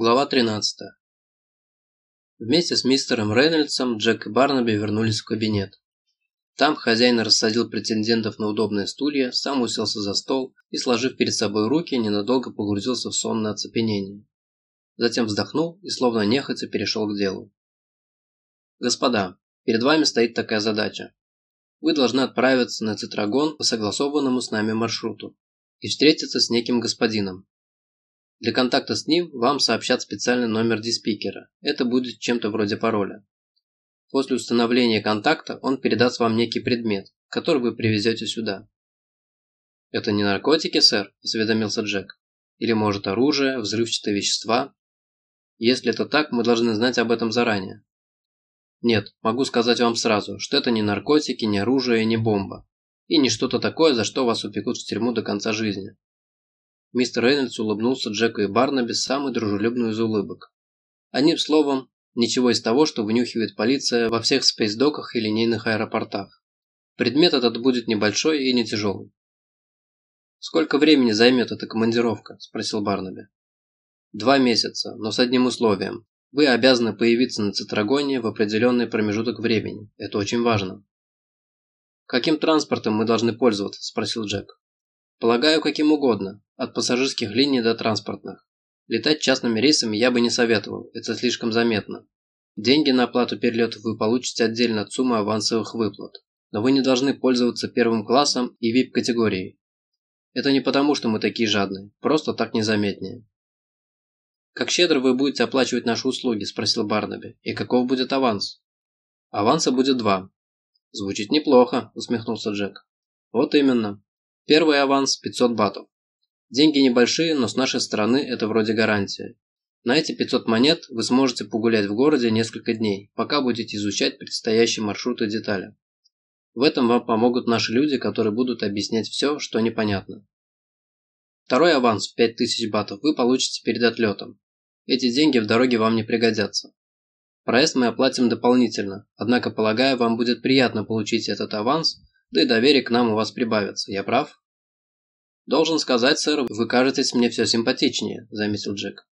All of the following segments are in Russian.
Глава 13. Вместе с мистером Рейнольдсом Джек и Барнаби вернулись в кабинет. Там хозяин рассадил претендентов на удобные стулья, сам уселся за стол и, сложив перед собой руки, ненадолго погрузился в сонное оцепенение. Затем вздохнул и, словно нехотя, перешел к делу. «Господа, перед вами стоит такая задача. Вы должны отправиться на Цитрагон по согласованному с нами маршруту и встретиться с неким господином, для контакта с ним вам сообщат специальный номер диспикера. Это будет чем-то вроде пароля. После установления контакта он передаст вам некий предмет, который вы привезете сюда. «Это не наркотики, сэр?» – осведомился Джек. «Или, может, оружие, взрывчатые вещества?» «Если это так, мы должны знать об этом заранее». «Нет, могу сказать вам сразу, что это не наркотики, не оружие, не бомба. И не что-то такое, за что вас упекут в тюрьму до конца жизни. Мистер Рейнольдс улыбнулся Джеку и Барнаби самой дружелюбной из улыбок. Одним словом, ничего из того, что вынюхивает полиция во всех спейсдоках и линейных аэропортах. Предмет этот будет небольшой и не тяжелый. «Сколько времени займет эта командировка?» – спросил Барнаби. «Два месяца, но с одним условием. Вы обязаны появиться на Цитрагоне в определенный промежуток времени. Это очень важно». «Каким транспортом мы должны пользоваться?» – спросил Джек. Полагаю, каким угодно, от пассажирских линий до транспортных. Летать частными рейсами я бы не советовал, это слишком заметно. Деньги на оплату перелетов вы получите отдельно от суммы авансовых выплат. Но вы не должны пользоваться первым классом и VIP-категорией. Это не потому, что мы такие жадные, просто так незаметнее. «Как щедро вы будете оплачивать наши услуги?» – спросил Барнаби. «И каков будет аванс?» «Аванса будет два». «Звучит неплохо», – усмехнулся Джек. «Вот именно. Первый аванс 500 батов. Деньги небольшие, но с нашей стороны это вроде гарантия. На эти 500 монет вы сможете погулять в городе несколько дней, пока будете изучать предстоящие маршруты и детали. В этом вам помогут наши люди, которые будут объяснять все, что непонятно. Второй аванс в 5000 батов вы получите перед отлетом. Эти деньги в дороге вам не пригодятся. Проезд мы оплатим дополнительно, однако, полагаю, вам будет приятно получить этот аванс да и доверие к нам у вас прибавится, я прав?» «Должен сказать, сэр, вы кажетесь мне все симпатичнее», – заметил Джек.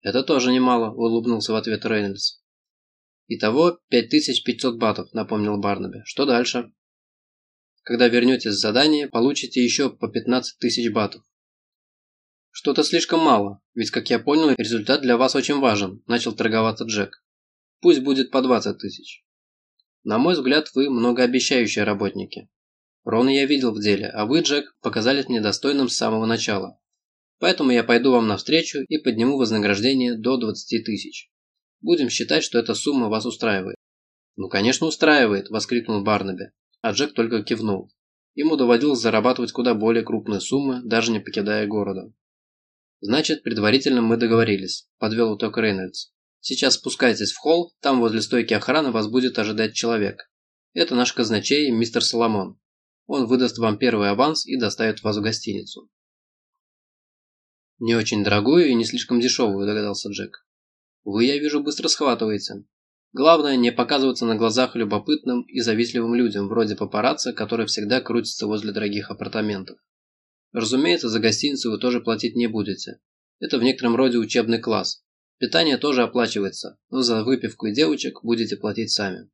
«Это тоже немало», – улыбнулся в ответ Рейнольдс. «Итого 5500 батов», – напомнил Барнаби. «Что дальше?» «Когда вернетесь с задания, получите еще по 15 тысяч батов». «Что-то слишком мало, ведь, как я понял, результат для вас очень важен», – начал торговаться Джек. «Пусть будет по 20 тысяч». На мой взгляд, вы многообещающие работники. Рона я видел в деле, а вы, Джек, показались мне достойным с самого начала. Поэтому я пойду вам навстречу и подниму вознаграждение до 20 тысяч. Будем считать, что эта сумма вас устраивает. Ну, конечно, устраивает, воскликнул Барнаби, а Джек только кивнул. Ему доводилось зарабатывать куда более крупные суммы, даже не покидая города. Значит, предварительно мы договорились, подвел итог Рейнольдс. Сейчас спускайтесь в холл, там возле стойки охраны вас будет ожидать человек. Это наш казначей, мистер Соломон. Он выдаст вам первый аванс и доставит вас в гостиницу. Не очень дорогую и не слишком дешевую, догадался Джек. Вы, я вижу, быстро схватываете. Главное, не показываться на глазах любопытным и завистливым людям, вроде папарацци, которые всегда крутятся возле дорогих апартаментов. Разумеется, за гостиницу вы тоже платить не будете. Это в некотором роде учебный класс, Питание тоже оплачивается, но за выпивку и девочек будете платить сами.